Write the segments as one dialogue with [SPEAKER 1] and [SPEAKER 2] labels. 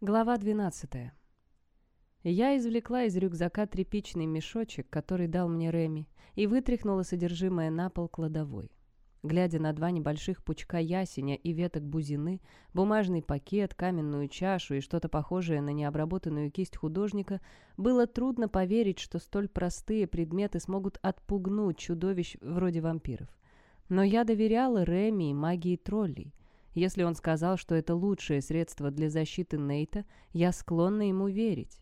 [SPEAKER 1] Глава 12. Я извлекла из рюкзака тряпичный мешочек, который дал мне Реми, и вытряхнула содержимое на пол кладовой. Глядя на два небольших пучка ясеня и веток бузины, бумажный пакет, каменную чашу и что-то похожее на необработанную кисть художника, было трудно поверить, что столь простые предметы смогут отпугнуть чудовищ вроде вампиров. Но я доверяла Реми и магии троллей. Если он сказал, что это лучшее средство для защиты Нейта, я склонна ему верить.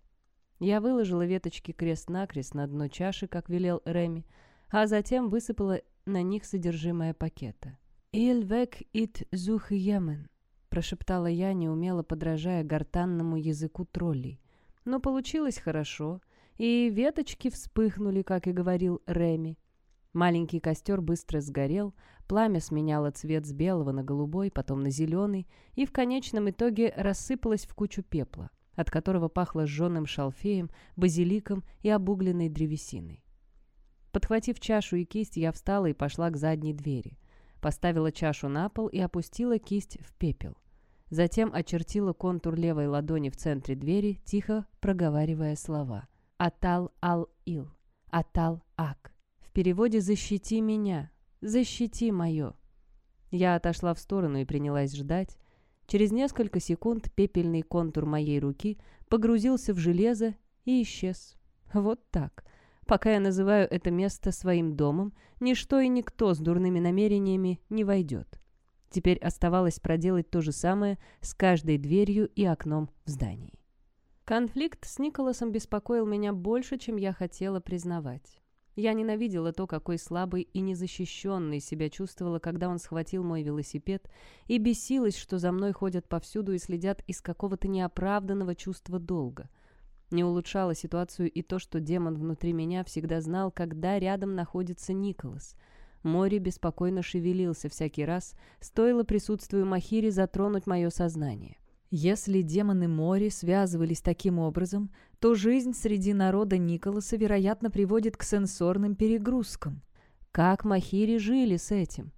[SPEAKER 1] Я выложила веточки крест-накрест на дно чаши, как велел Реми, а затем высыпала на них содержимое пакета. «Il век ит зух yemen», — прошептала я, неумело подражая гортанному языку троллей. Но получилось хорошо, и веточки вспыхнули, как и говорил Реми. Маленький костер быстро сгорел, пламя сменяло цвет с белого на голубой, потом на зеленый, и в конечном итоге рассыпалось в кучу пепла, от которого пахло сжженным шалфеем, базиликом и обугленной древесиной. Подхватив чашу и кисть, я встала и пошла к задней двери. Поставила чашу на пол и опустила кисть в пепел. Затем очертила контур левой ладони в центре двери, тихо проговаривая слова. «Атал ал-ил», «Атал-ак», переводе «защити меня», «защити мое». Я отошла в сторону и принялась ждать. Через несколько секунд пепельный контур моей руки погрузился в железо и исчез. Вот так. Пока я называю это место своим домом, ничто и никто с дурными намерениями не войдет. Теперь оставалось проделать то же самое с каждой дверью и окном в здании. Конфликт с Николасом беспокоил меня больше, чем я хотела признавать. Я ненавидела то, какой слабой и незащищенной себя чувствовала, когда он схватил мой велосипед, и бесилась, что за мной ходят повсюду и следят из какого-то неоправданного чувства долга. Не улучшало ситуацию и то, что демон внутри меня всегда знал, когда рядом находится Николас. Море беспокойно шевелился всякий раз, стоило присутствию Махири затронуть мое сознание. Если демоны моря связывались таким образом, то жизнь среди народа Николаса, вероятно, приводит к сенсорным перегрузкам. Как Махири жили с этим?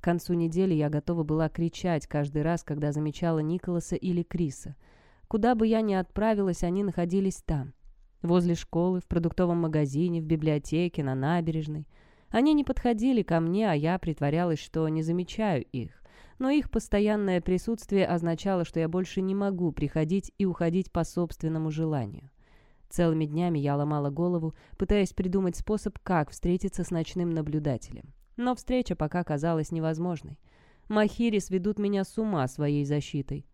[SPEAKER 1] К концу недели я готова была кричать каждый раз, когда замечала Николаса или Криса. Куда бы я ни отправилась, они находились там. Возле школы, в продуктовом магазине, в библиотеке, на набережной. Они не подходили ко мне, а я притворялась, что не замечаю их но их постоянное присутствие означало, что я больше не могу приходить и уходить по собственному желанию. Целыми днями я ломала голову, пытаясь придумать способ, как встретиться с ночным наблюдателем. Но встреча пока казалась невозможной. Махири сведут меня с ума своей защитой.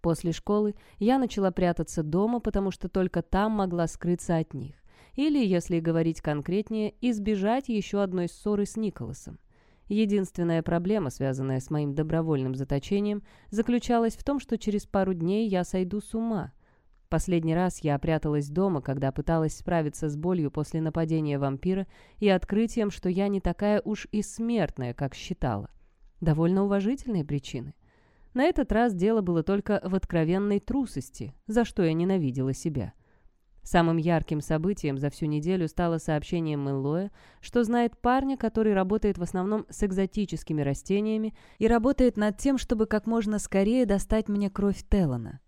[SPEAKER 1] После школы я начала прятаться дома, потому что только там могла скрыться от них. Или, если говорить конкретнее, избежать еще одной ссоры с Николасом. Единственная проблема, связанная с моим добровольным заточением, заключалась в том, что через пару дней я сойду с ума. Последний раз я пряталась дома, когда пыталась справиться с болью после нападения вампира и открытием, что я не такая уж и смертная, как считала. Довольно уважительные причины. На этот раз дело было только в откровенной трусости, за что я ненавидела себя. Самым ярким событием за всю неделю стало сообщение Мэллоя, что знает парня, который работает в основном с экзотическими растениями и работает над тем, чтобы как можно скорее достать мне кровь Теллана.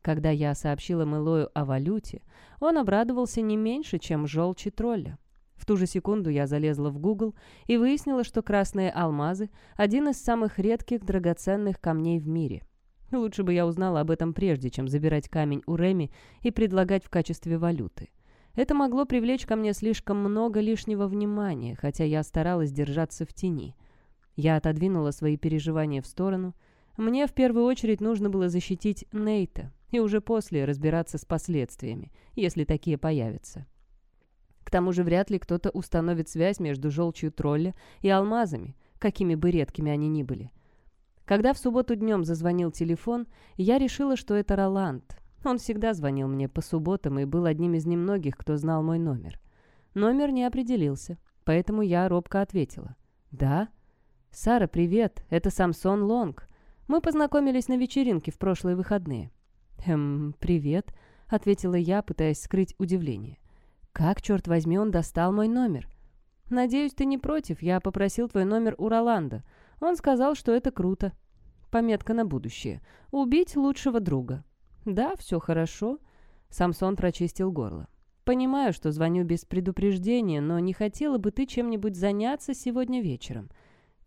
[SPEAKER 1] Когда я сообщила Мэллою о валюте, он обрадовался не меньше, чем желчи тролля. В ту же секунду я залезла в Google и выяснила, что красные алмазы – один из самых редких драгоценных камней в мире – Лучше бы я узнала об этом прежде, чем забирать камень у Реми и предлагать в качестве валюты. Это могло привлечь ко мне слишком много лишнего внимания, хотя я старалась держаться в тени. Я отодвинула свои переживания в сторону. Мне в первую очередь нужно было защитить Нейта и уже после разбираться с последствиями, если такие появятся. К тому же вряд ли кто-то установит связь между желчью тролля и алмазами, какими бы редкими они ни были. Когда в субботу днем зазвонил телефон, я решила, что это Роланд. Он всегда звонил мне по субботам и был одним из немногих, кто знал мой номер. Номер не определился, поэтому я робко ответила. «Да?» «Сара, привет, это Самсон Лонг. Мы познакомились на вечеринке в прошлые выходные». «Эм, привет», — ответила я, пытаясь скрыть удивление. «Как, черт возьми, он достал мой номер?» «Надеюсь, ты не против, я попросил твой номер у Роланда. Он сказал, что это круто». Пометка на будущее. Убить лучшего друга. Да, все хорошо. Самсон прочистил горло. Понимаю, что звоню без предупреждения, но не хотела бы ты чем-нибудь заняться сегодня вечером.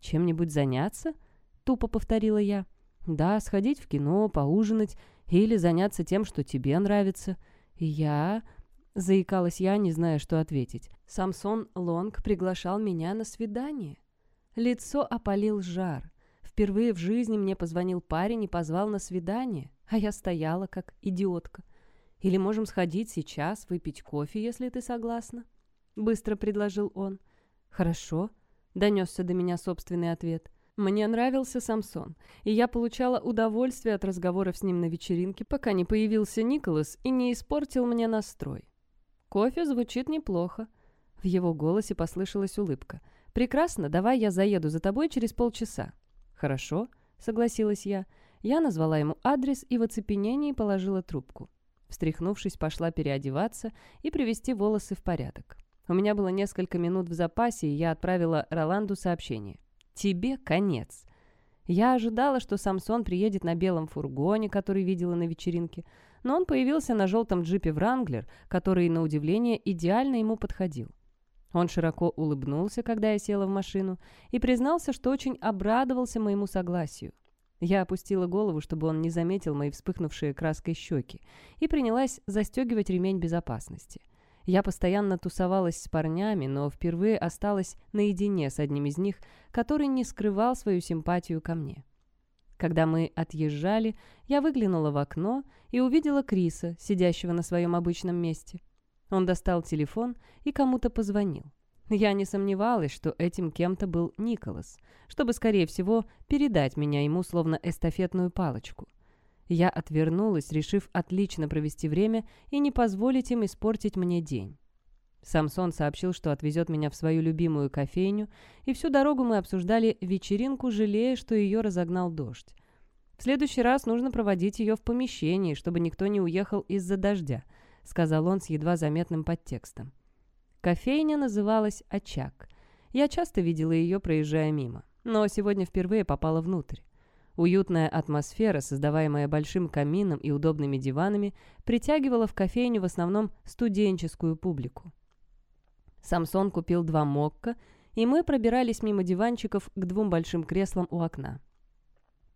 [SPEAKER 1] Чем-нибудь заняться? Тупо повторила я. Да, сходить в кино, поужинать или заняться тем, что тебе нравится. Я... Заикалась я, не зная, что ответить. Самсон Лонг приглашал меня на свидание. Лицо опалил жар. Впервые в жизни мне позвонил парень и позвал на свидание, а я стояла как идиотка. Или можем сходить сейчас, выпить кофе, если ты согласна?» Быстро предложил он. «Хорошо», — донесся до меня собственный ответ. Мне нравился Самсон, и я получала удовольствие от разговоров с ним на вечеринке, пока не появился Николас и не испортил мне настрой. Кофе звучит неплохо. В его голосе послышалась улыбка. «Прекрасно, давай я заеду за тобой через полчаса». «Хорошо», — согласилась я. Я назвала ему адрес и в оцепенении положила трубку. Встряхнувшись, пошла переодеваться и привести волосы в порядок. У меня было несколько минут в запасе, и я отправила Роланду сообщение. «Тебе конец». Я ожидала, что Самсон приедет на белом фургоне, который видела на вечеринке, но он появился на желтом джипе «Вранглер», который, на удивление, идеально ему подходил. Он широко улыбнулся, когда я села в машину, и признался, что очень обрадовался моему согласию. Я опустила голову, чтобы он не заметил мои вспыхнувшие краской щеки, и принялась застегивать ремень безопасности. Я постоянно тусовалась с парнями, но впервые осталась наедине с одним из них, который не скрывал свою симпатию ко мне. Когда мы отъезжали, я выглянула в окно и увидела Криса, сидящего на своем обычном месте. Он достал телефон и кому-то позвонил. Я не сомневалась, что этим кем-то был Николас, чтобы, скорее всего, передать меня ему словно эстафетную палочку. Я отвернулась, решив отлично провести время и не позволить им испортить мне день. Самсон сообщил, что отвезет меня в свою любимую кофейню, и всю дорогу мы обсуждали вечеринку, жалея, что ее разогнал дождь. В следующий раз нужно проводить ее в помещении, чтобы никто не уехал из-за дождя, сказал он с едва заметным подтекстом. Кофейня называлась «Очаг». Я часто видела ее, проезжая мимо, но сегодня впервые попала внутрь. Уютная атмосфера, создаваемая большим камином и удобными диванами, притягивала в кофейню в основном студенческую публику. Самсон купил два мокка, и мы пробирались мимо диванчиков к двум большим креслам у окна.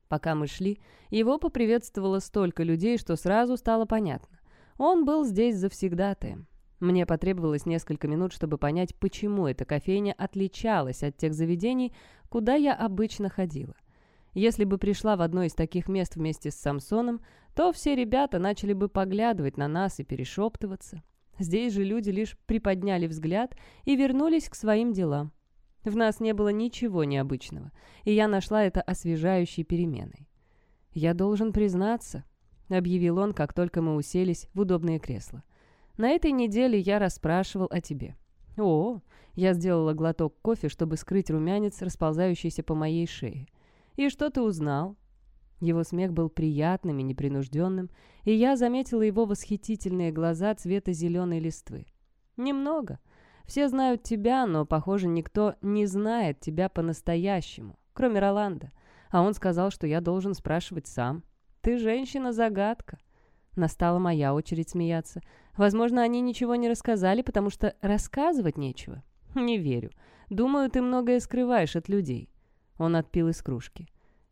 [SPEAKER 1] Пока мы шли, его поприветствовало столько людей, что сразу стало понятно. Он был здесь завсегдатаем. Мне потребовалось несколько минут, чтобы понять, почему эта кофейня отличалась от тех заведений, куда я обычно ходила. Если бы пришла в одно из таких мест вместе с Самсоном, то все ребята начали бы поглядывать на нас и перешептываться. Здесь же люди лишь приподняли взгляд и вернулись к своим делам. В нас не было ничего необычного, и я нашла это освежающей переменой. «Я должен признаться», — объявил он, как только мы уселись в удобные кресла. На этой неделе я расспрашивал о тебе». «О!» Я сделала глоток кофе, чтобы скрыть румянец, расползающийся по моей шее. «И что ты узнал?» Его смех был приятным и непринужденным, и я заметила его восхитительные глаза цвета зеленой листвы. «Немного. Все знают тебя, но, похоже, никто не знает тебя по-настоящему, кроме Роланда. А он сказал, что я должен спрашивать сам. Ты женщина-загадка». Настала моя очередь смеяться. Возможно, они ничего не рассказали, потому что рассказывать нечего. Не верю. Думаю, ты многое скрываешь от людей. Он отпил из кружки.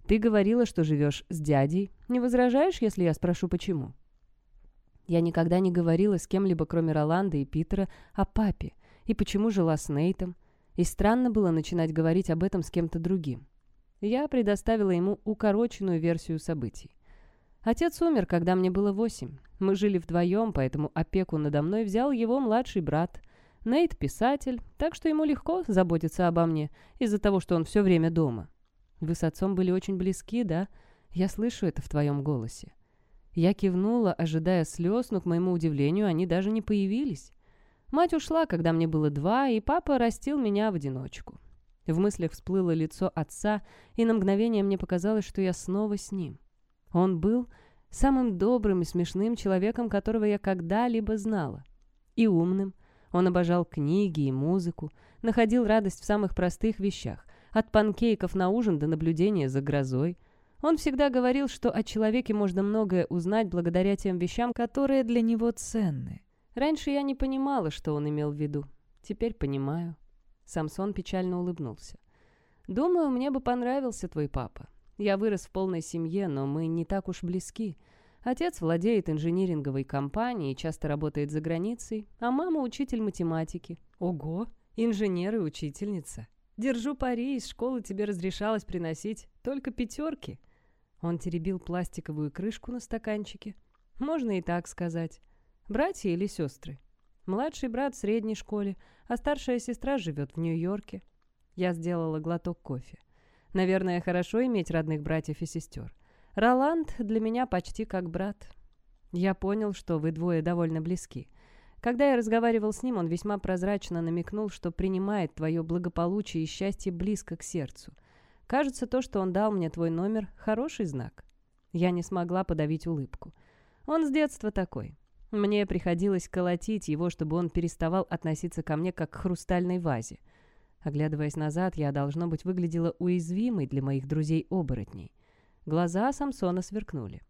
[SPEAKER 1] Ты говорила, что живешь с дядей. Не возражаешь, если я спрошу, почему? Я никогда не говорила с кем-либо, кроме Роланда и Питера, о папе. И почему жила с Нейтом. И странно было начинать говорить об этом с кем-то другим. Я предоставила ему укороченную версию событий. Отец умер, когда мне было восемь. Мы жили вдвоем, поэтому опеку надо мной взял его младший брат. Нейт – писатель, так что ему легко заботиться обо мне из-за того, что он все время дома. Вы с отцом были очень близки, да? Я слышу это в твоем голосе. Я кивнула, ожидая слез, но, к моему удивлению, они даже не появились. Мать ушла, когда мне было два, и папа растил меня в одиночку. В мыслях всплыло лицо отца, и на мгновение мне показалось, что я снова с ним. Он был самым добрым и смешным человеком, которого я когда-либо знала. И умным. Он обожал книги и музыку, находил радость в самых простых вещах, от панкейков на ужин до наблюдения за грозой. Он всегда говорил, что о человеке можно многое узнать благодаря тем вещам, которые для него ценны. Раньше я не понимала, что он имел в виду. Теперь понимаю. Самсон печально улыбнулся. «Думаю, мне бы понравился твой папа. Я вырос в полной семье, но мы не так уж близки. Отец владеет инжиниринговой компанией часто работает за границей, а мама учитель математики. Ого, инженер и учительница. Держу пари, из школы тебе разрешалось приносить только пятерки. Он теребил пластиковую крышку на стаканчике. Можно и так сказать. Братья или сестры? Младший брат в средней школе, а старшая сестра живет в Нью-Йорке. Я сделала глоток кофе. Наверное, хорошо иметь родных братьев и сестер. Роланд для меня почти как брат. Я понял, что вы двое довольно близки. Когда я разговаривал с ним, он весьма прозрачно намекнул, что принимает твое благополучие и счастье близко к сердцу. Кажется, то, что он дал мне твой номер, хороший знак. Я не смогла подавить улыбку. Он с детства такой. Мне приходилось колотить его, чтобы он переставал относиться ко мне как к хрустальной вазе. Оглядываясь назад, я, должно быть, выглядела уязвимой для моих друзей-оборотней. Глаза Самсона сверкнули.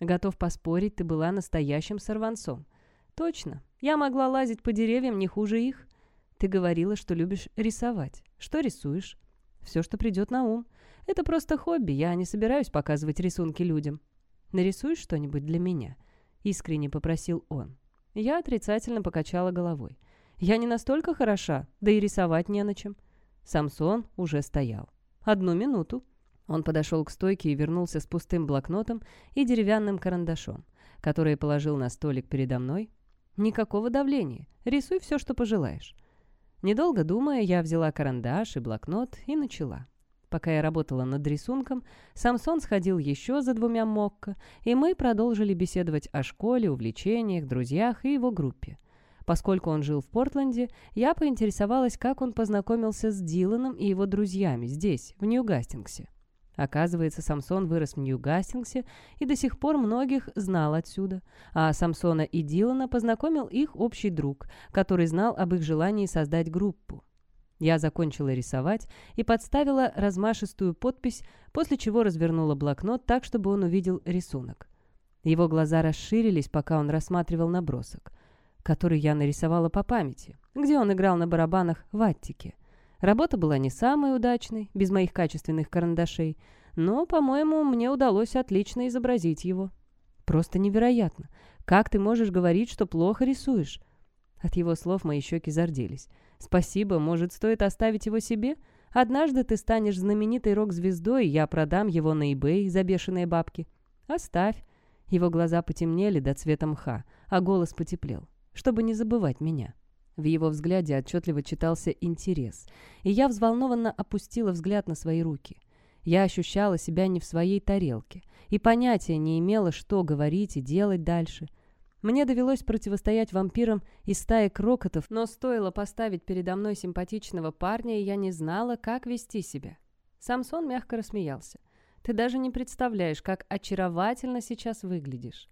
[SPEAKER 1] «Готов поспорить, ты была настоящим сорванцом». «Точно. Я могла лазить по деревьям не хуже их. Ты говорила, что любишь рисовать. Что рисуешь?» «Все, что придет на ум. Это просто хобби, я не собираюсь показывать рисунки людям». «Нарисуешь что-нибудь для меня?» — искренне попросил он. Я отрицательно покачала головой. Я не настолько хороша, да и рисовать не на чем. Самсон уже стоял. Одну минуту. Он подошел к стойке и вернулся с пустым блокнотом и деревянным карандашом, который положил на столик передо мной. Никакого давления. Рисуй все, что пожелаешь. Недолго думая, я взяла карандаш и блокнот и начала. Пока я работала над рисунком, Самсон сходил еще за двумя мокко, и мы продолжили беседовать о школе, увлечениях, друзьях и его группе. Поскольку он жил в Портленде, я поинтересовалась, как он познакомился с Диланом и его друзьями здесь, в Нью-Гастингсе. Оказывается, Самсон вырос в Нью-Гастингсе и до сих пор многих знал отсюда. А Самсона и Дилана познакомил их общий друг, который знал об их желании создать группу. Я закончила рисовать и подставила размашистую подпись, после чего развернула блокнот так, чтобы он увидел рисунок. Его глаза расширились, пока он рассматривал набросок который я нарисовала по памяти, где он играл на барабанах в Аттике. Работа была не самой удачной, без моих качественных карандашей, но, по-моему, мне удалось отлично изобразить его. Просто невероятно. Как ты можешь говорить, что плохо рисуешь? От его слов мои щеки зарделись. Спасибо, может, стоит оставить его себе? Однажды ты станешь знаменитой рок-звездой, я продам его на eBay за бешеные бабки. Оставь. Его глаза потемнели до цвета мха, а голос потеплел чтобы не забывать меня. В его взгляде отчетливо читался интерес, и я взволнованно опустила взгляд на свои руки. Я ощущала себя не в своей тарелке и понятия не имела, что говорить и делать дальше. Мне довелось противостоять вампирам из стаи крокотов, но стоило поставить передо мной симпатичного парня, и я не знала, как вести себя. Самсон мягко рассмеялся. «Ты даже не представляешь, как очаровательно сейчас выглядишь.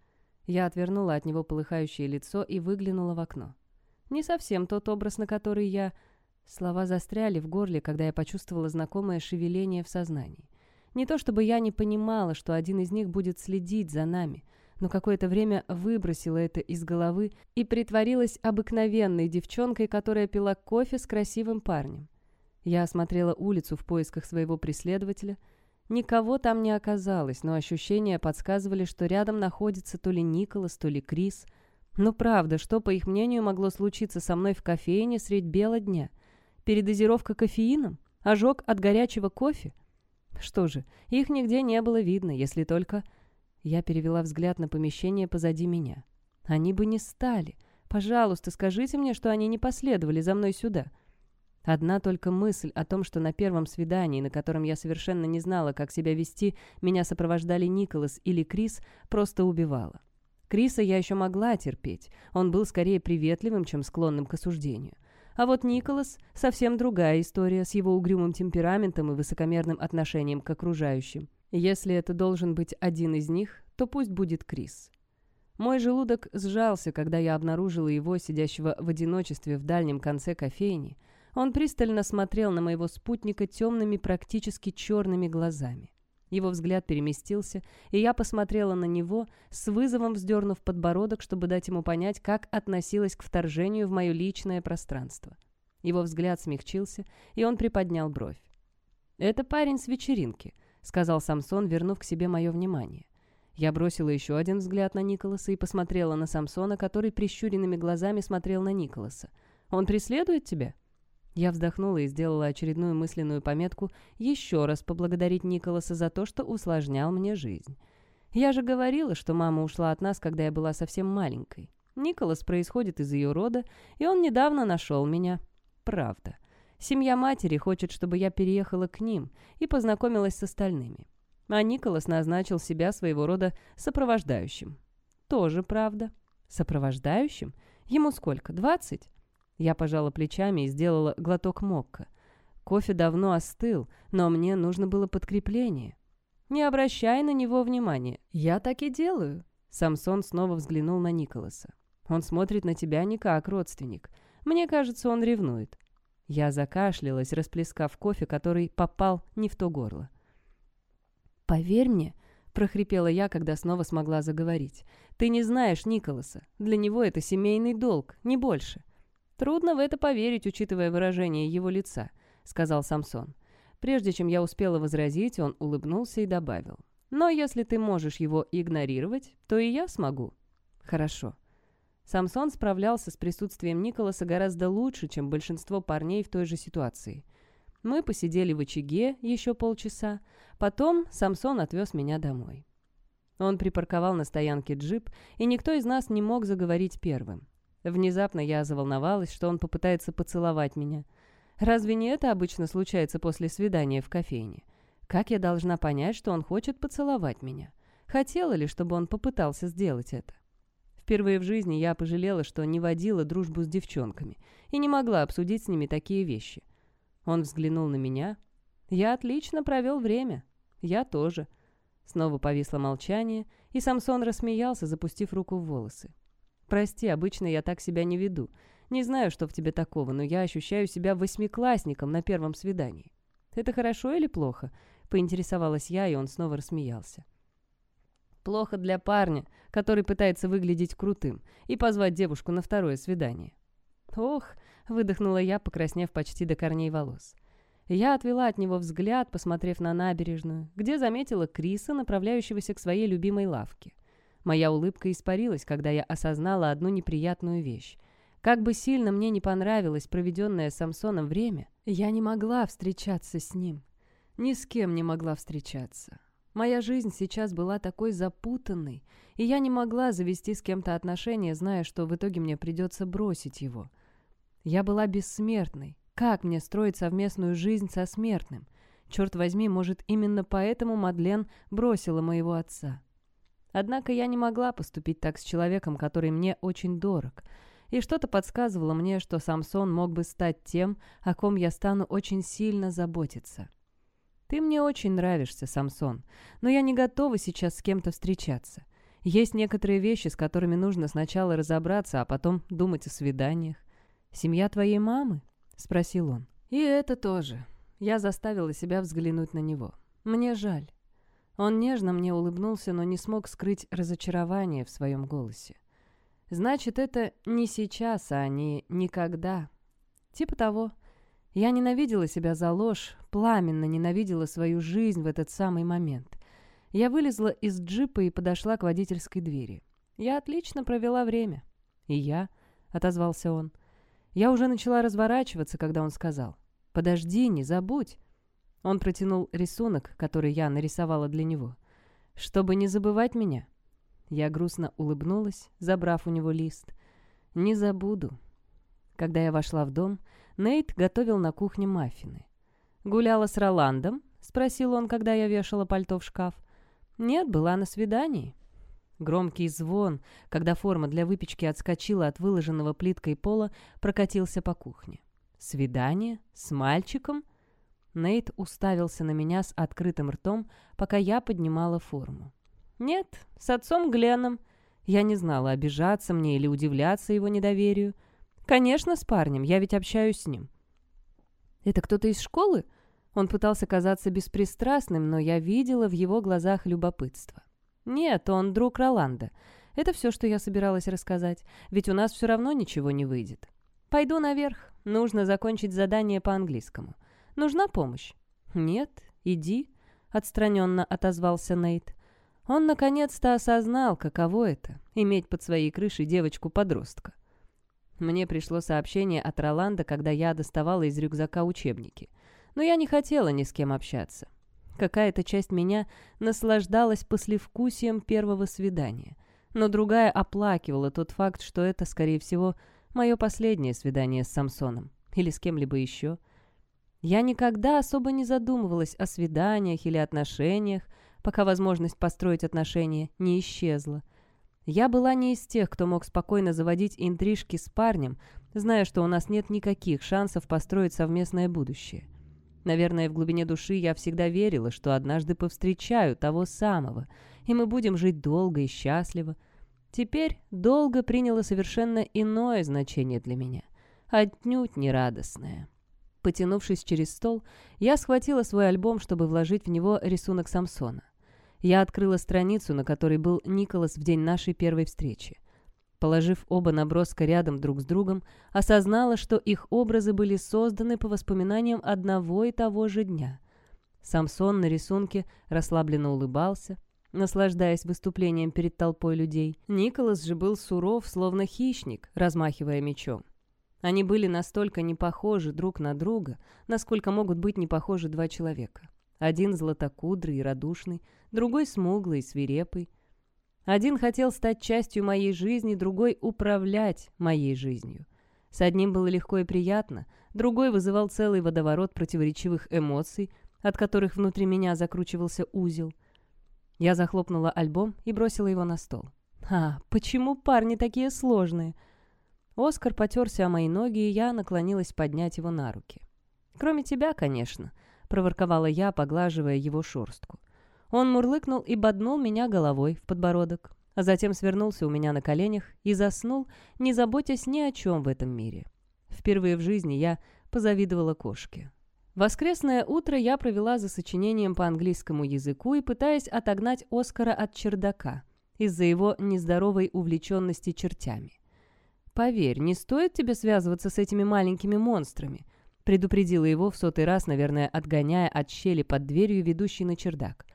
[SPEAKER 1] Я отвернула от него полыхающее лицо и выглянула в окно. Не совсем тот образ, на который я... Слова застряли в горле, когда я почувствовала знакомое шевеление в сознании. Не то чтобы я не понимала, что один из них будет следить за нами, но какое-то время выбросила это из головы и притворилась обыкновенной девчонкой, которая пила кофе с красивым парнем. Я осмотрела улицу в поисках своего преследователя — Никого там не оказалось, но ощущения подсказывали, что рядом находится то ли Николас, то ли Крис. Но правда, что, по их мнению, могло случиться со мной в кофейне средь бела дня? Передозировка кофеином? Ожог от горячего кофе? Что же, их нигде не было видно, если только... Я перевела взгляд на помещение позади меня. Они бы не стали. Пожалуйста, скажите мне, что они не последовали за мной сюда. Одна только мысль о том, что на первом свидании, на котором я совершенно не знала, как себя вести, меня сопровождали Николас или Крис, просто убивала. Криса я еще могла терпеть. Он был скорее приветливым, чем склонным к осуждению. А вот Николас — совсем другая история с его угрюмым темпераментом и высокомерным отношением к окружающим. Если это должен быть один из них, то пусть будет Крис. Мой желудок сжался, когда я обнаружила его, сидящего в одиночестве в дальнем конце кофейни — он пристально смотрел на моего спутника темными, практически черными глазами. Его взгляд переместился, и я посмотрела на него, с вызовом вздернув подбородок, чтобы дать ему понять, как относилась к вторжению в мое личное пространство. Его взгляд смягчился, и он приподнял бровь. «Это парень с вечеринки», — сказал Самсон, вернув к себе мое внимание. Я бросила еще один взгляд на Николаса и посмотрела на Самсона, который прищуренными глазами смотрел на Николаса. «Он преследует тебя?» Я вздохнула и сделала очередную мысленную пометку еще раз поблагодарить Николаса за то, что усложнял мне жизнь. Я же говорила, что мама ушла от нас, когда я была совсем маленькой. Николас происходит из ее рода, и он недавно нашел меня. Правда. Семья матери хочет, чтобы я переехала к ним и познакомилась с остальными. А Николас назначил себя своего рода сопровождающим. Тоже правда. Сопровождающим? Ему сколько, двадцать? Я пожала плечами и сделала глоток мокко. Кофе давно остыл, но мне нужно было подкрепление. Не обращай на него внимания. Я так и делаю. Самсон снова взглянул на Николаса. Он смотрит на тебя не как родственник. Мне кажется, он ревнует. Я закашлялась, расплескав кофе, который попал не в то горло. «Поверь мне», — прохрипела я, когда снова смогла заговорить, «ты не знаешь Николаса. Для него это семейный долг, не больше. «Трудно в это поверить, учитывая выражение его лица», — сказал Самсон. Прежде чем я успела возразить, он улыбнулся и добавил. «Но если ты можешь его игнорировать, то и я смогу». «Хорошо». Самсон справлялся с присутствием Николаса гораздо лучше, чем большинство парней в той же ситуации. Мы посидели в очаге еще полчаса, потом Самсон отвез меня домой. Он припарковал на стоянке джип, и никто из нас не мог заговорить первым. Внезапно я заволновалась, что он попытается поцеловать меня. Разве не это обычно случается после свидания в кофейне? Как я должна понять, что он хочет поцеловать меня? Хотела ли, чтобы он попытался сделать это? Впервые в жизни я пожалела, что не водила дружбу с девчонками и не могла обсудить с ними такие вещи. Он взглянул на меня. Я отлично провел время. Я тоже. Снова повисло молчание, и Самсон рассмеялся, запустив руку в волосы. Прости, обычно я так себя не веду. Не знаю, что в тебе такого, но я ощущаю себя восьмиклассником на первом свидании. Это хорошо или плохо?» — поинтересовалась я, и он снова рассмеялся. «Плохо для парня, который пытается выглядеть крутым, и позвать девушку на второе свидание». «Ох!» — выдохнула я, покраснев почти до корней волос. Я отвела от него взгляд, посмотрев на набережную, где заметила Криса, направляющегося к своей любимой лавке. Моя улыбка испарилась, когда я осознала одну неприятную вещь. Как бы сильно мне не понравилось проведенное с Самсоном время, я не могла встречаться с ним. Ни с кем не могла встречаться. Моя жизнь сейчас была такой запутанной, и я не могла завести с кем-то отношения, зная, что в итоге мне придется бросить его. Я была бессмертной. Как мне строить совместную жизнь со смертным? Черт возьми, может, именно поэтому Мадлен бросила моего отца. Однако я не могла поступить так с человеком, который мне очень дорог. И что-то подсказывало мне, что Самсон мог бы стать тем, о ком я стану очень сильно заботиться. «Ты мне очень нравишься, Самсон, но я не готова сейчас с кем-то встречаться. Есть некоторые вещи, с которыми нужно сначала разобраться, а потом думать о свиданиях. Семья твоей мамы?» — спросил он. «И это тоже». Я заставила себя взглянуть на него. «Мне жаль. Он нежно мне улыбнулся, но не смог скрыть разочарование в своем голосе. «Значит, это не сейчас, а не никогда». Типа того. Я ненавидела себя за ложь, пламенно ненавидела свою жизнь в этот самый момент. Я вылезла из джипа и подошла к водительской двери. Я отлично провела время. «И я», — отозвался он. Я уже начала разворачиваться, когда он сказал. «Подожди, не забудь». Он протянул рисунок, который я нарисовала для него. «Чтобы не забывать меня». Я грустно улыбнулась, забрав у него лист. «Не забуду». Когда я вошла в дом, Нейт готовил на кухне маффины. «Гуляла с Роландом?» — спросил он, когда я вешала пальто в шкаф. «Нет, была на свидании». Громкий звон, когда форма для выпечки отскочила от выложенного плиткой пола, прокатился по кухне. «Свидание? С мальчиком?» Нейт уставился на меня с открытым ртом, пока я поднимала форму. «Нет, с отцом Гленном. Я не знала, обижаться мне или удивляться его недоверию. Конечно, с парнем, я ведь общаюсь с ним». «Это кто-то из школы?» Он пытался казаться беспристрастным, но я видела в его глазах любопытство. «Нет, он друг Роланда. Это все, что я собиралась рассказать, ведь у нас все равно ничего не выйдет. Пойду наверх. Нужно закончить задание по английскому. Нужна помощь?» «Нет, иди», — отстраненно отозвался Нейт. Он наконец-то осознал, каково это — иметь под своей крышей девочку-подростка. Мне пришло сообщение от Роланда, когда я доставала из рюкзака учебники. Но я не хотела ни с кем общаться. Какая-то часть меня наслаждалась послевкусием первого свидания, но другая оплакивала тот факт, что это, скорее всего, мое последнее свидание с Самсоном или с кем-либо еще. Я никогда особо не задумывалась о свиданиях или отношениях, пока возможность построить отношения не исчезла. Я была не из тех, кто мог спокойно заводить интрижки с парнем, зная, что у нас нет никаких шансов построить совместное будущее. Наверное, в глубине души я всегда верила, что однажды повстречаю того самого, и мы будем жить долго и счастливо. Теперь долго приняло совершенно иное значение для меня, отнюдь не радостное. Потянувшись через стол, я схватила свой альбом, чтобы вложить в него рисунок Самсона. Я открыла страницу, на которой был Николас в день нашей первой встречи. Положив оба наброска рядом друг с другом, осознала, что их образы были созданы по воспоминаниям одного и того же дня. Самсон на рисунке расслабленно улыбался, наслаждаясь выступлением перед толпой людей. Николас же был суров, словно хищник, размахивая мечом. Они были настолько не похожи друг на друга, насколько могут быть не похожи два человека. Один златокудрый и радушный, другой смуглый и свирепый. Один хотел стать частью моей жизни, другой — управлять моей жизнью. С одним было легко и приятно, другой вызывал целый водоворот противоречивых эмоций, от которых внутри меня закручивался узел. Я захлопнула альбом и бросила его на стол. «А, почему парни такие сложные?» Оскар потерся о мои ноги, и я наклонилась поднять его на руки. «Кроме тебя, конечно», — проворковала я, поглаживая его шорстку. Он мурлыкнул и боднул меня головой в подбородок, а затем свернулся у меня на коленях и заснул, не заботясь ни о чем в этом мире. Впервые в жизни я позавидовала кошке. Воскресное утро я провела за сочинением по английскому языку и пытаясь отогнать Оскара от чердака из-за его нездоровой увлеченности чертями. «Поверь, не стоит тебе связываться с этими маленькими монстрами», предупредила его в сотый раз, наверное, отгоняя от щели под дверью, ведущей на чердак.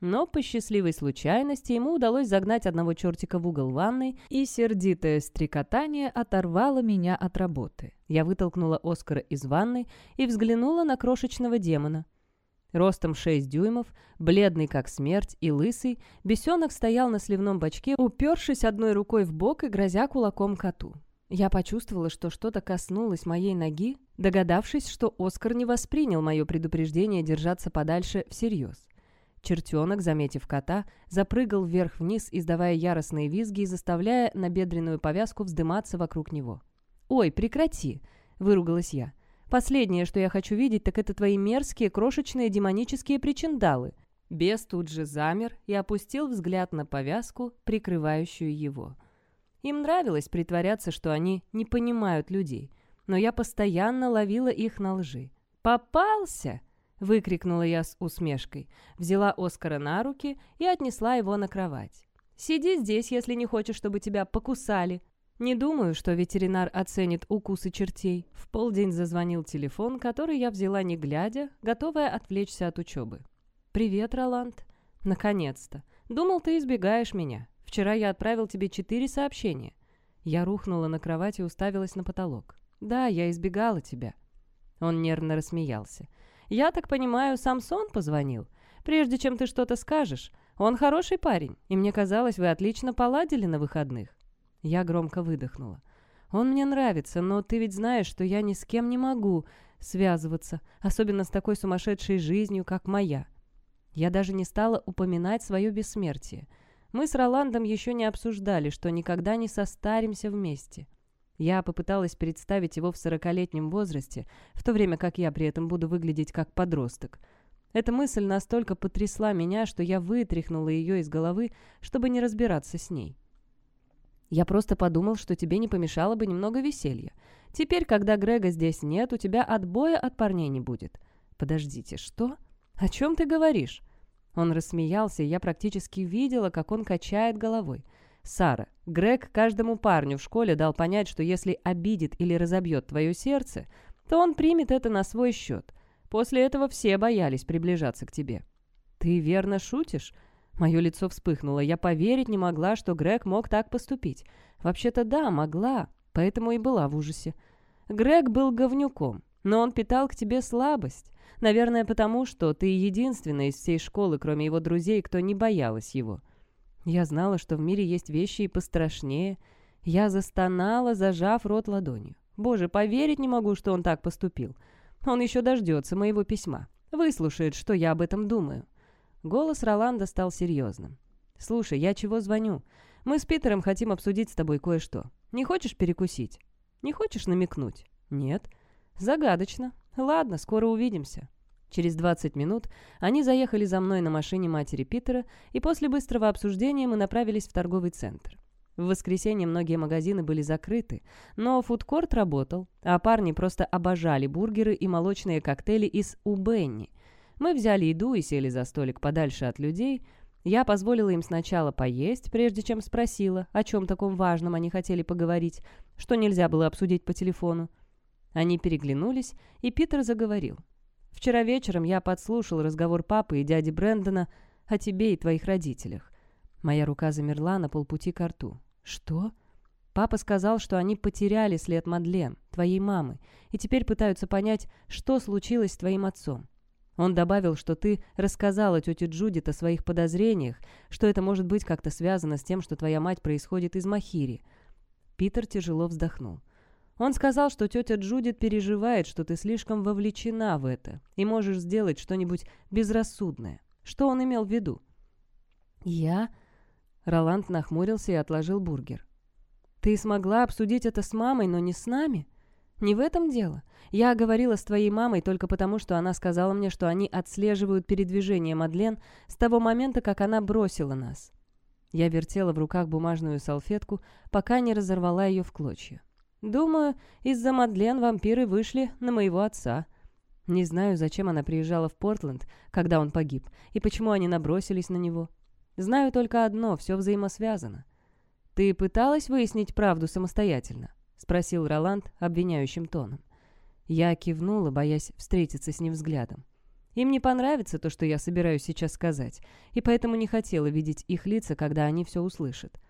[SPEAKER 1] Но по счастливой случайности ему удалось загнать одного чертика в угол ванной, и сердитое стрекотание оторвало меня от работы. Я вытолкнула Оскара из ванной и взглянула на крошечного демона. Ростом 6 дюймов, бледный как смерть и лысый, бесенок стоял на сливном бачке, упершись одной рукой в бок и грозя кулаком коту. Я почувствовала, что что-то коснулось моей ноги, догадавшись, что Оскар не воспринял мое предупреждение держаться подальше всерьез. Чертенок, заметив кота, запрыгал вверх-вниз, издавая яростные визги и заставляя набедренную повязку вздыматься вокруг него. «Ой, прекрати!» — выругалась я. «Последнее, что я хочу видеть, так это твои мерзкие, крошечные демонические причиндалы». Бес тут же замер и опустил взгляд на повязку, прикрывающую его. Им нравилось притворяться, что они не понимают людей, но я постоянно ловила их на лжи. «Попался!» — выкрикнула я с усмешкой, взяла Оскара на руки и отнесла его на кровать. «Сиди здесь, если не хочешь, чтобы тебя покусали». Не думаю, что ветеринар оценит укусы чертей. В полдень зазвонил телефон, который я взяла не глядя, готовая отвлечься от учебы. «Привет, Роланд». «Наконец-то. Думал, ты избегаешь меня. Вчера я отправил тебе четыре сообщения». Я рухнула на кровать и уставилась на потолок. «Да, я избегала тебя». Он нервно рассмеялся. «Я так понимаю, Самсон позвонил? Прежде чем ты что-то скажешь. Он хороший парень, и мне казалось, вы отлично поладили на выходных». Я громко выдохнула. «Он мне нравится, но ты ведь знаешь, что я ни с кем не могу связываться, особенно с такой сумасшедшей жизнью, как моя». Я даже не стала упоминать свое бессмертие. Мы с Роландом еще не обсуждали, что никогда не состаримся вместе. Я попыталась представить его в сорокалетнем возрасте, в то время как я при этом буду выглядеть как подросток. Эта мысль настолько потрясла меня, что я вытряхнула ее из головы, чтобы не разбираться с ней. Я просто подумал, что тебе не помешало бы немного веселья. Теперь, когда Грега здесь нет, у тебя отбоя от парней не будет. «Подождите, что? О чем ты говоришь?» Он рассмеялся, и я практически видела, как он качает головой. «Сара, Грег каждому парню в школе дал понять, что если обидит или разобьет твое сердце, то он примет это на свой счет. После этого все боялись приближаться к тебе». «Ты верно шутишь?» Мое лицо вспыхнуло. Я поверить не могла, что Грег мог так поступить. Вообще-то да, могла, поэтому и была в ужасе. Грег был говнюком, но он питал к тебе слабость. Наверное, потому что ты единственная из всей школы, кроме его друзей, кто не боялась его. Я знала, что в мире есть вещи и пострашнее. Я застонала, зажав рот ладонью. Боже, поверить не могу, что он так поступил. Он еще дождется моего письма. Выслушает, что я об этом думаю. Голос Роланда стал серьезным. «Слушай, я чего звоню? Мы с Питером хотим обсудить с тобой кое-что. Не хочешь перекусить? Не хочешь намекнуть? Нет? Загадочно. Ладно, скоро увидимся». Через 20 минут они заехали за мной на машине матери Питера, и после быстрого обсуждения мы направились в торговый центр. В воскресенье многие магазины были закрыты, но фудкорт работал, а парни просто обожали бургеры и молочные коктейли из «У Бенни», мы взяли еду и сели за столик подальше от людей. Я позволила им сначала поесть, прежде чем спросила, о чем таком важном они хотели поговорить, что нельзя было обсудить по телефону. Они переглянулись, и Питер заговорил. «Вчера вечером я подслушал разговор папы и дяди Брэндона о тебе и твоих родителях. Моя рука замерла на полпути к рту. Что? Папа сказал, что они потеряли след Мадлен, твоей мамы, и теперь пытаются понять, что случилось с твоим отцом. Он добавил, что ты рассказала тете Джудит о своих подозрениях, что это может быть как-то связано с тем, что твоя мать происходит из Махири. Питер тяжело вздохнул. Он сказал, что тетя Джудит переживает, что ты слишком вовлечена в это и можешь сделать что-нибудь безрассудное. Что он имел в виду? «Я?» Роланд нахмурился и отложил бургер. «Ты смогла обсудить это с мамой, но не с нами?» «Не в этом дело. Я говорила с твоей мамой только потому, что она сказала мне, что они отслеживают передвижение Мадлен с того момента, как она бросила нас». Я вертела в руках бумажную салфетку, пока не разорвала ее в клочья. «Думаю, из-за Мадлен вампиры вышли на моего отца». Не знаю, зачем она приезжала в Портленд, когда он погиб, и почему они набросились на него. Знаю только одно, все взаимосвязано. Ты пыталась выяснить правду самостоятельно? — спросил Роланд обвиняющим тоном. Я кивнула, боясь встретиться с ним взглядом. Им не понравится то, что я собираюсь сейчас сказать, и поэтому не хотела видеть их лица, когда они все услышат.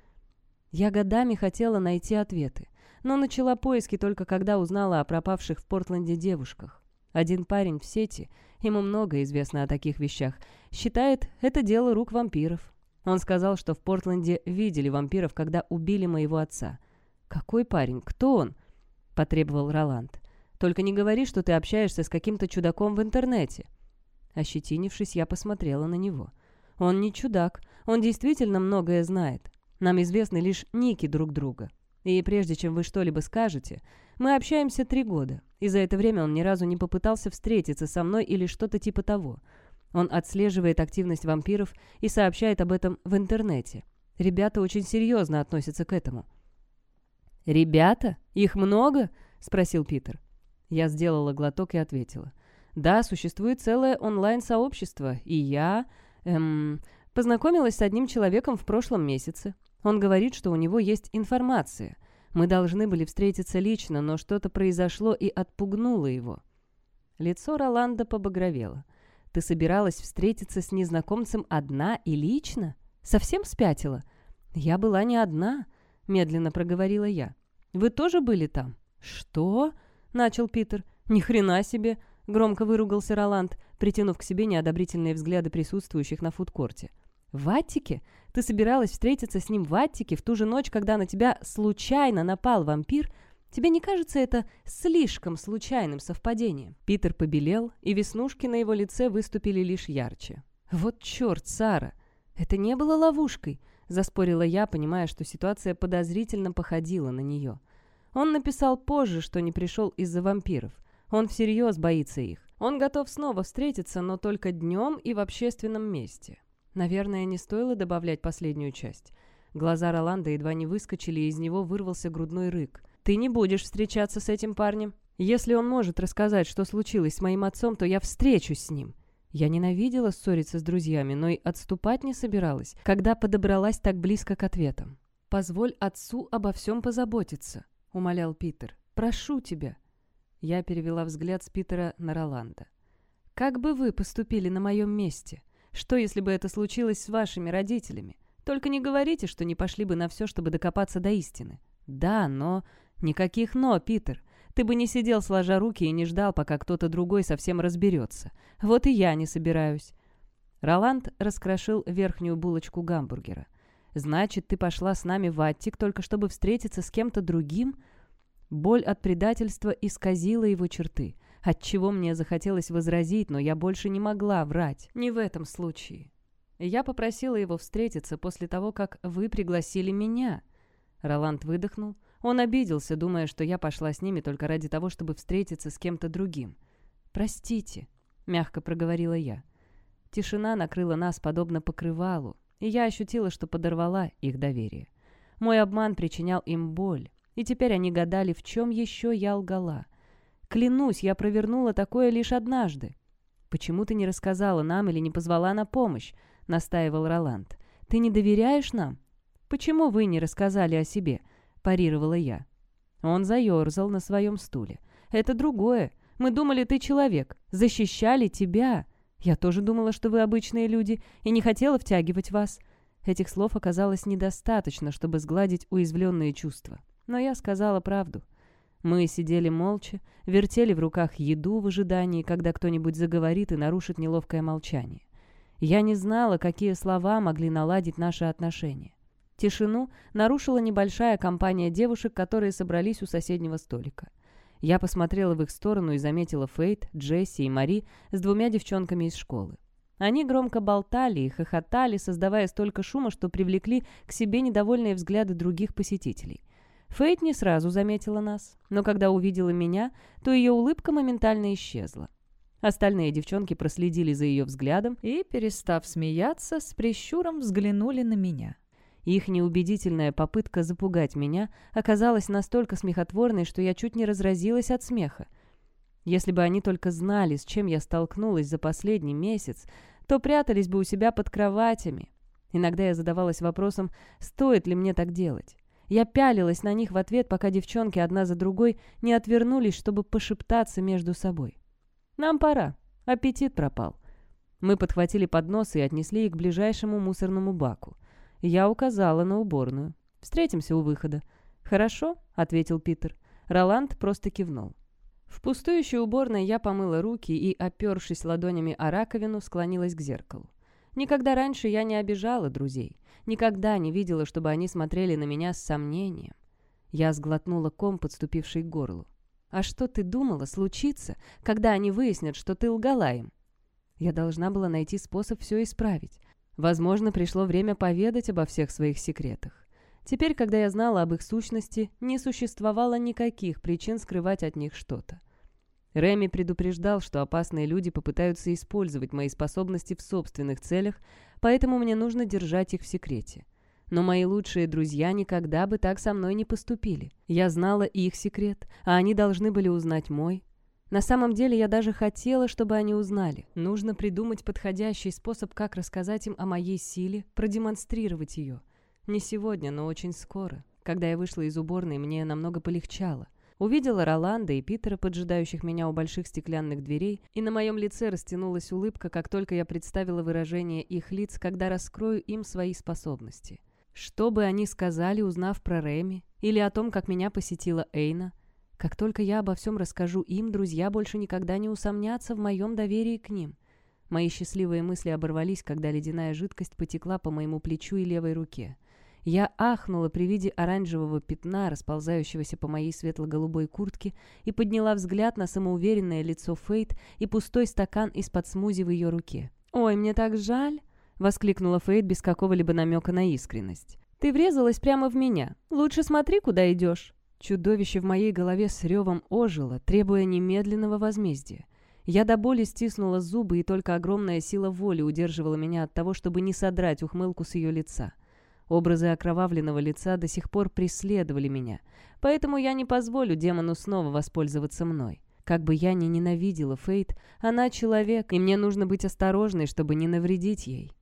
[SPEAKER 1] Я годами хотела найти ответы, но начала поиски только когда узнала о пропавших в Портленде девушках. Один парень в сети, ему много известно о таких вещах, считает это дело рук вампиров. Он сказал, что в Портленде видели вампиров, когда убили моего отца — «Какой парень? Кто он?» — потребовал Роланд. «Только не говори, что ты общаешься с каким-то чудаком в интернете». Ощетинившись, я посмотрела на него. «Он не чудак. Он действительно многое знает. Нам известны лишь ники друг друга. И прежде чем вы что-либо скажете, мы общаемся три года, и за это время он ни разу не попытался встретиться со мной или что-то типа того. Он отслеживает активность вампиров и сообщает об этом в интернете. Ребята очень серьезно относятся к этому. «Ребята? Их много?» — спросил Питер. Я сделала глоток и ответила. «Да, существует целое онлайн-сообщество, и я... Эм, познакомилась с одним человеком в прошлом месяце. Он говорит, что у него есть информация. Мы должны были встретиться лично, но что-то произошло и отпугнуло его». Лицо Роланда побагровело. «Ты собиралась встретиться с незнакомцем одна и лично? Совсем спятила?» «Я была не одна», — медленно проговорила я. Вы тоже были там?» «Что?» — начал Питер. «Ни хрена себе!» — громко выругался Роланд, притянув к себе неодобрительные взгляды присутствующих на фудкорте. «В Аттике? Ты собиралась встретиться с ним в Аттике в ту же ночь, когда на тебя случайно напал вампир? Тебе не кажется это слишком случайным совпадением?» Питер побелел, и веснушки на его лице выступили лишь ярче. «Вот черт, Сара! Это не было ловушкой!» Заспорила я, понимая, что ситуация подозрительно походила на нее. Он написал позже, что не пришел из-за вампиров. Он всерьез боится их. Он готов снова встретиться, но только днем и в общественном месте. Наверное, не стоило добавлять последнюю часть. Глаза Роланда едва не выскочили, и из него вырвался грудной рык. «Ты не будешь встречаться с этим парнем. Если он может рассказать, что случилось с моим отцом, то я встречусь с ним. Я ненавидела ссориться с друзьями, но и отступать не собиралась, когда подобралась так близко к ответам. «Позволь отцу обо всем позаботиться», — умолял Питер. «Прошу тебя». Я перевела взгляд с Питера на Роланда. «Как бы вы поступили на моем месте? Что, если бы это случилось с вашими родителями? Только не говорите, что не пошли бы на все, чтобы докопаться до истины». «Да, но...» «Никаких «но», Питер. Ты бы не сидел сложа руки и не ждал, пока кто-то другой совсем разберется. Вот и я не собираюсь». Роланд раскрошил верхнюю булочку гамбургера. «Значит, ты пошла с нами в Аттик только чтобы встретиться с кем-то другим?» Боль от предательства исказила его черты, отчего мне захотелось возразить, но я больше не могла врать. Не в этом случае. Я попросила его встретиться после того, как вы пригласили меня. Роланд выдохнул, он обиделся, думая, что я пошла с ними только ради того, чтобы встретиться с кем-то другим. «Простите», — мягко проговорила я. Тишина накрыла нас подобно покрывалу, и я ощутила, что подорвала их доверие. Мой обман причинял им боль, и теперь они гадали, в чем еще я лгала. Клянусь, я провернула такое лишь однажды. «Почему ты не рассказала нам или не позвала на помощь?» — настаивал Роланд. «Ты не доверяешь нам? Почему вы не рассказали о себе?» — парировала я. Он заерзал на своем стуле. «Это другое. Мы думали, ты человек. Защищали тебя. Я тоже думала, что вы обычные люди, и не хотела втягивать вас». Этих слов оказалось недостаточно, чтобы сгладить уязвленные чувства. Но я сказала правду. Мы сидели молча, вертели в руках еду в ожидании, когда кто-нибудь заговорит и нарушит неловкое молчание. Я не знала, какие слова могли наладить наши отношения. Тишину нарушила небольшая компания девушек, которые собрались у соседнего столика. Я посмотрела в их сторону и заметила Фейт, Джесси и Мари с двумя девчонками из школы. Они громко болтали и хохотали, создавая столько шума, что привлекли к себе недовольные взгляды других посетителей. Фейт не сразу заметила нас, но когда увидела меня, то ее улыбка моментально исчезла. Остальные девчонки проследили за ее взглядом и, перестав смеяться, с прищуром взглянули на меня. Их неубедительная попытка запугать меня оказалась настолько смехотворной, что я чуть не разразилась от смеха. Если бы они только знали, с чем я столкнулась за последний месяц, то прятались бы у себя под кроватями. Иногда я задавалась вопросом, стоит ли мне так делать. Я пялилась на них в ответ, пока девчонки одна за другой не отвернулись, чтобы пошептаться между собой. «Нам пора. Аппетит пропал». Мы подхватили подносы и отнесли их к ближайшему мусорному баку. Я указала на уборную. «Встретимся у выхода». «Хорошо», — ответил Питер. Роланд просто кивнул. В пустующей уборной я помыла руки и, опершись ладонями о раковину, склонилась к зеркалу. Никогда раньше я не обижала друзей. Никогда не видела, чтобы они смотрели на меня с сомнением. Я сглотнула ком, подступивший к горлу. «А что ты думала случится, когда они выяснят, что ты лгала им?» Я должна была найти способ все исправить. Возможно, пришло время поведать обо всех своих секретах. Теперь, когда я знала об их сущности, не существовало никаких причин скрывать от них что-то. Реми предупреждал, что опасные люди попытаются использовать мои способности в собственных целях, поэтому мне нужно держать их в секрете. Но мои лучшие друзья никогда бы так со мной не поступили. Я знала их секрет, а они должны были узнать мой. На самом деле я даже хотела, чтобы они узнали. Нужно придумать подходящий способ, как рассказать им о моей силе, продемонстрировать ее. Не сегодня, но очень скоро. Когда я вышла из уборной, мне намного полегчало. Увидела Роланда и Питера, поджидающих меня у больших стеклянных дверей, и на моем лице растянулась улыбка, как только я представила выражение их лиц, когда раскрою им свои способности. Что бы они сказали, узнав про Реми, или о том, как меня посетила Эйна, как только я обо всем расскажу им, друзья больше никогда не усомнятся в моем доверии к ним. Мои счастливые мысли оборвались, когда ледяная жидкость потекла по моему плечу и левой руке. Я ахнула при виде оранжевого пятна, расползающегося по моей светло-голубой куртке, и подняла взгляд на самоуверенное лицо Фейт и пустой стакан из-под смузи в ее руке. «Ой, мне так жаль!» — воскликнула Фейт без какого-либо намека на искренность. «Ты врезалась прямо в меня. Лучше смотри, куда идешь!» Чудовище в моей голове с ревом ожило, требуя немедленного возмездия. Я до боли стиснула зубы, и только огромная сила воли удерживала меня от того, чтобы не содрать ухмылку с ее лица. Образы окровавленного лица до сих пор преследовали меня, поэтому я не позволю демону снова воспользоваться мной. Как бы я ни ненавидела Фейт, она человек, и мне нужно быть осторожной, чтобы не навредить ей.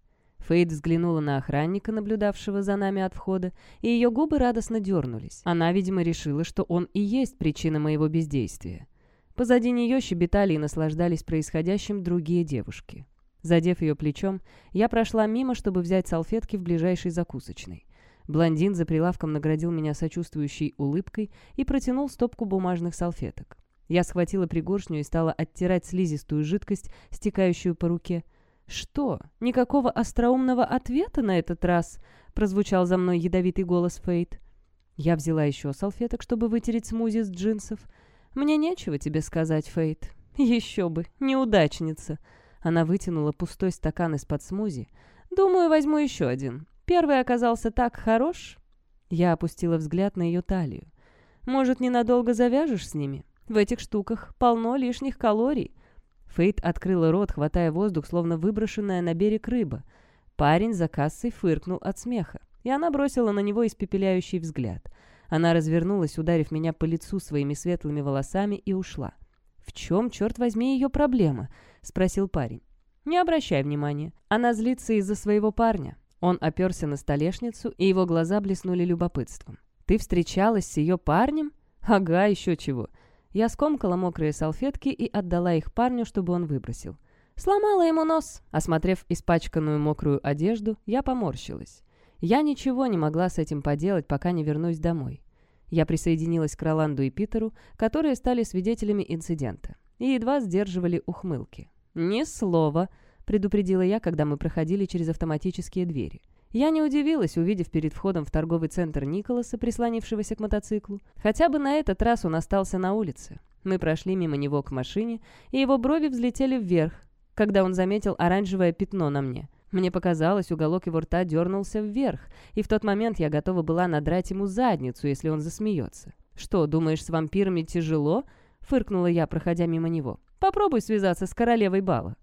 [SPEAKER 1] Фейт взглянула на охранника, наблюдавшего за нами от входа, и ее губы радостно дернулись. Она, видимо, решила, что он и есть причина моего бездействия. Позади нее щебетали и наслаждались происходящим другие девушки. Задев ее плечом, я прошла мимо, чтобы взять салфетки в ближайшей закусочной. Блондин за прилавком наградил меня сочувствующей улыбкой и протянул стопку бумажных салфеток. Я схватила пригоршню и стала оттирать слизистую жидкость, стекающую по руке. «Что? Никакого остроумного ответа на этот раз?» — прозвучал за мной ядовитый голос Фейт. Я взяла еще салфеток, чтобы вытереть смузи с джинсов. «Мне нечего тебе сказать, Фейт. Еще бы, неудачница!» Она вытянула пустой стакан из-под смузи. «Думаю, возьму еще один. Первый оказался так хорош». Я опустила взгляд на ее талию. «Может, ненадолго завяжешь с ними? В этих штуках полно лишних калорий». Фейт открыла рот, хватая воздух, словно выброшенная на берег рыба. Парень за кассой фыркнул от смеха, и она бросила на него испепеляющий взгляд. Она развернулась, ударив меня по лицу своими светлыми волосами, и ушла. «В чем, черт возьми, ее проблема?» — спросил парень. «Не обращай внимания. Она злится из-за своего парня». Он оперся на столешницу, и его глаза блеснули любопытством. «Ты встречалась с ее парнем?» «Ага, еще чего». Я скомкала мокрые салфетки и отдала их парню, чтобы он выбросил. Сломала ему нос. Осмотрев испачканную мокрую одежду, я поморщилась. Я ничего не могла с этим поделать, пока не вернусь домой. Я присоединилась к Роланду и Питеру, которые стали свидетелями инцидента, и едва сдерживали ухмылки. «Ни слова», — предупредила я, когда мы проходили через автоматические двери. Я не удивилась, увидев перед входом в торговый центр Николаса, прислонившегося к мотоциклу. Хотя бы на этот раз он остался на улице. Мы прошли мимо него к машине, и его брови взлетели вверх, когда он заметил оранжевое пятно на мне. Мне показалось, уголок его рта дернулся вверх, и в тот момент я готова была надрать ему задницу, если он засмеется. «Что, думаешь, с вампирами тяжело?» — фыркнула я, проходя мимо него. «Попробуй связаться с королевой бала».